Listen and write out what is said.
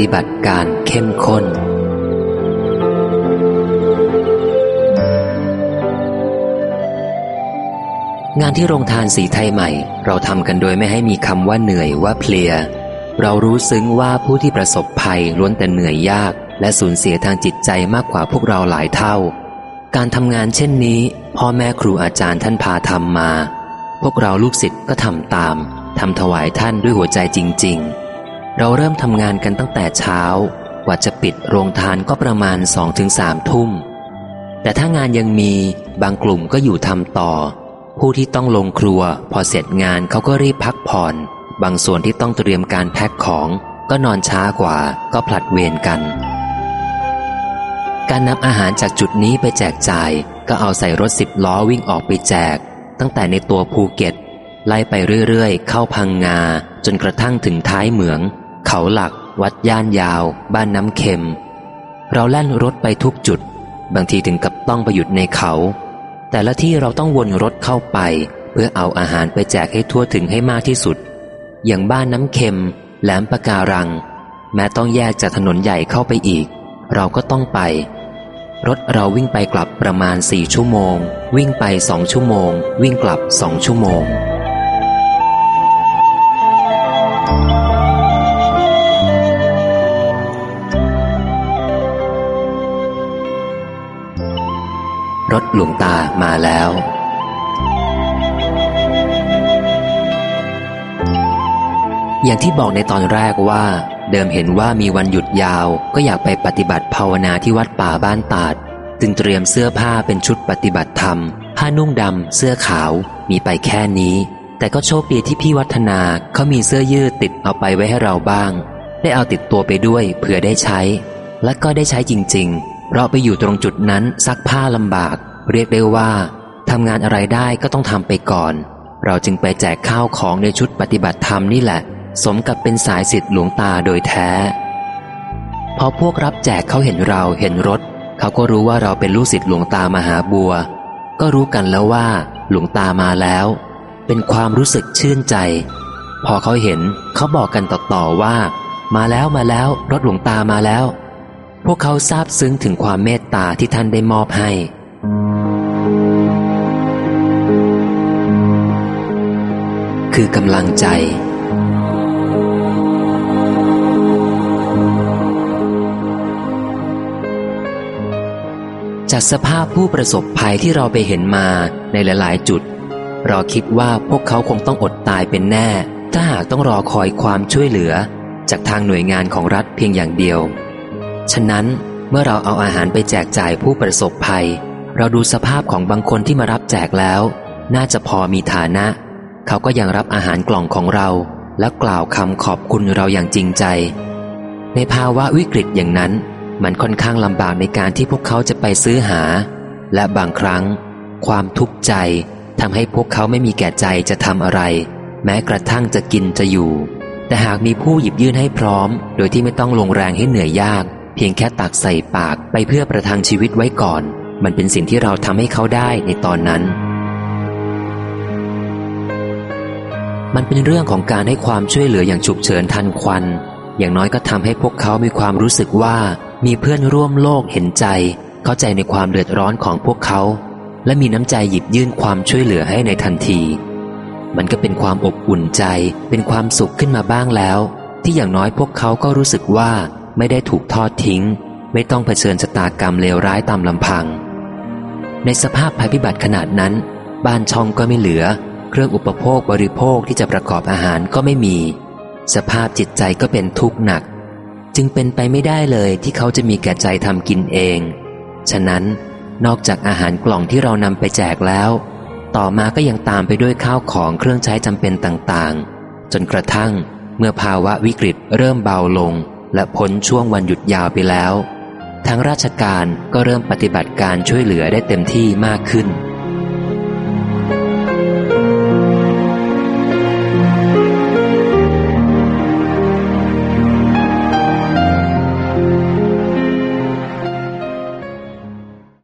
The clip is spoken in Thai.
ฏิบัติการเข้มข้น งานที่โรงทานสีไทยใหม่ เราทำกันโดยไม่ให้มีคำว่าเหนื่อยว่าเพลีย เรารู้ซึ้งว่าผู้ที่ประสบภัยล้วนแต่เหนื่อยยาก และสูญเสียทางจิตใจมากกว่าพวกเราหลายเท่า การทำงานเช่นนี้ พ่อแม่ครูอาจารย์ท่านพาทำมา พวกเราลูกศิษย์ก็ทำตามทำถวายท่านด้วยหัวใจจริง ๆ เราเริ่มทำงานกันตั้งแต่เช้ากว่าจะปิดโรงทานก็ประมาณสองถึงสามทุ่ม แต่ถ้างานยังมีบางกลุ่มก็อยู่ทำต่อ ผู้ที่ต้องลงครัว พอเสร็จงานเขาก็รีบพักผ่อน บางส่วนที่ต้องเตรียมการแพ็คของ ก็นอนช้ากว่าก็ผลัดเวรกัน การนำอาหารจากจุดนี้ไปแจกจ่าย ก็เอาใส่รถสิบล้อวิ่งออกไปแจก ตั้งแต่ในตัวภูเก็ต ไล่ไปเรื่อยๆ เข้าพังงา จนกระทั่งถึงท้ายเหมือง เขาหลัก วัดย่านยาว บ้านน้ำเค็ม เราแล่นรถไปทุกจุด บางทีถึงกับต้องไปหยุดในเขา แต่ละที่เราต้องวนรถเข้าไป เพื่อเอาอาหารไปแจกให้ทั่วถึงให้มากที่สุด อย่างบ้านน้ำเค็ม แหลมปะการัง แม้ต้องแยกจากถนนใหญ่เข้าไปอีก เราก็ต้องไป รถเราวิ่งไปกลับประมาณสี่ชั่วโมง วิ่งไปสองชั่วโมง วิ่งกลับสองชั่วโมง รถหลวงตามาแล้ว อย่างที่บอกในตอนแรกว่า เดิมเห็นว่ามีวันหยุดยาวก็อยากไปปฏิบัติภาวนาที่วัดป่าบ้านตาด จึงเตรียมเสื้อผ้าเป็นชุดปฏิบัติธรรม ผ้านุ่งดำเสื้อขาว มีไปแค่นี้ แต่ก็โชคดีที่พี่วัฒนาเขามีเสื้อยืดติดเอาไปไว้ให้เราบ้าง ได้เอาติดตัวไปด้วยเผื่อได้ใช้ และก็ได้ใช้จริง ๆ เพราะไปอยู่ตรงจุดนั้นซักผ้าลำบาก เรียกได้ว่าทำงานอะไรได้ก็ต้องทำไปก่อน เราจึงไปแจกข้าวของในชุดปฏิบัติธรรมนี่แหละ สมกับเป็นสายสิทธิ์หลวงตาโดยแท้ พอพวกรับแจกเขาเห็นเราเห็นรถ เขาก็รู้ว่าเราเป็นลูกศิษย์หลวงตามหาบัว ก็รู้กันแล้วว่า หลวงตามาแล้ว เป็นความรู้สึกชื่นใจ พอเขาเห็นเขาบอกกันต่อๆว่า มาแล้วมาแล้ว รถหลวงตามาแล้ว พวกเขาซาบซึ้งถึงความเมตตาที่ท่านได้มอบให้ คือกำลังใจ จากสภาพผู้ประสบภัยที่เราไปเห็นมาในหลาย ๆ จุด เราคิดว่าพวกเขาคงต้องอดตายเป็นแน่ ถ้าหากต้องรอคอยความช่วยเหลือ จากทางหน่วยงานของรัฐเพียงอย่างเดียว ฉะนั้นเมื่อเราเอาอาหารไปแจกจ่ายผู้ประสบภัย เราดูสภาพของบางคนที่มารับแจกแล้ว น่าจะพอมีฐานะ เขาก็ยังรับอาหารกล่องของเรา และกล่าวคำขอบคุณเราอย่างจริงใจ ในภาวะวิกฤตอย่างนั้น มันค่อนข้างลำบากในการที่พวกเขาจะไปซื้อหา และบางครั้ง ความทุกข์ใจทำให้พวกเขาไม่มีแก่ใจจะทำอะไร แม้กระทั่งจะกินจะอยู่ แต่หากมีผู้หยิบยื่นให้พร้อม โดยที่ไม่ต้องลงแรงให้เหนื่อยยาก เพียงแค่ตักใส่ปากไปเพื่อประทังชีวิตไว้ก่อน มันเป็นสิ่งที่เราทำให้เขาได้ในตอนนั้น มันเป็นเรื่องของการให้ความช่วยเหลืออย่างฉุกเฉินทันควัน อย่างน้อยก็ทำให้พวกเขามีความรู้สึกว่า มีเพื่อนร่วมโลกเห็นใจ เข้าใจในความเดือดร้อนของพวกเขา และมีน้ำใจหยิบยื่นความช่วยเหลือให้ในทันที มันก็เป็นความอบอุ่นใจ เป็นความสุขขึ้นมาบ้างแล้ว ที่อย่างน้อยพวกเขาก็รู้สึกว่า ไม่ได้ถูกทอดทิ้ง ไม่ต้องเผชิญชะตากรรมเลวร้ายตามลำพัง ในสภาพภัยพิบัติขนาดนั้น บ้านช่องก็ไม่เหลือ เครื่องอุปโภคบริโภคที่จะประกอบอาหารก็ไม่มี สภาพจิตใจก็เป็นทุกข์หนัก จึงเป็นไปไม่ได้เลยที่เขาจะมีแก่ใจทำกินเอง ฉะนั้นนอกจากอาหารกล่องที่เรานำไปแจกแล้ว ต่อมาก็ยังตามไปด้วยข้าวของเครื่องใช้จำเป็นต่างๆ จนกระทั่งเมื่อภาวะวิกฤตเริ่มเบาลง และพ้นช่วงวันหยุดยาวไปแล้ว ทางราชการก็เริ่มปฏิบัติการช่วยเหลือได้เต็มที่มากขึ้น